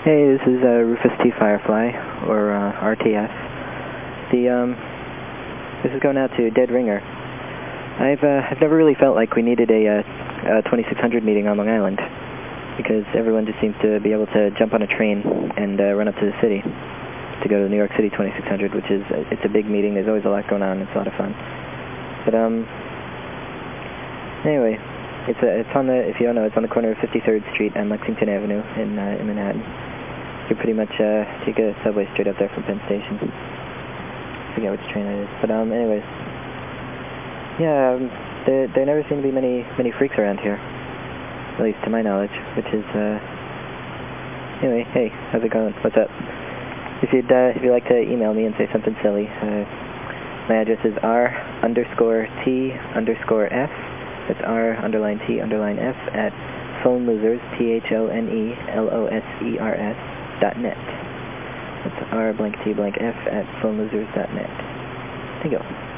Hey, this is uh, Rufus T. Firefly, or uh, RTF. The, um, this is going out to Dead Ringer. I've, uh, I've never really felt like we needed a, uh, a 2600 meeting on Long Island, because everyone just seems to be able to jump on a train and uh, run up to the city to go to the New York City 2600, which is, it's a big meeting, there's always a lot going on, it's a lot of fun. But, um, anyway, it's, a, it's on the, if you don't know, it's on the corner of 53rd Street and Lexington Avenue in, uh, in Manhattan. You pretty much uh, take a subway straight up there from Penn Station. I forget which train it is. But um, anyways, yeah, um, there, there never seem to be many many freaks around here, at least to my knowledge, which is, uh, anyway, hey, how's it going? What's up? If you'd, uh, if you'd like to email me and say something silly, uh, my address is r underscore t underscore f. That's r underline t underline f at phone losers, P-H-O-N-E-L-O-S-E-R-S dot net. That's r blank t blank f at phonelosers.net. There you.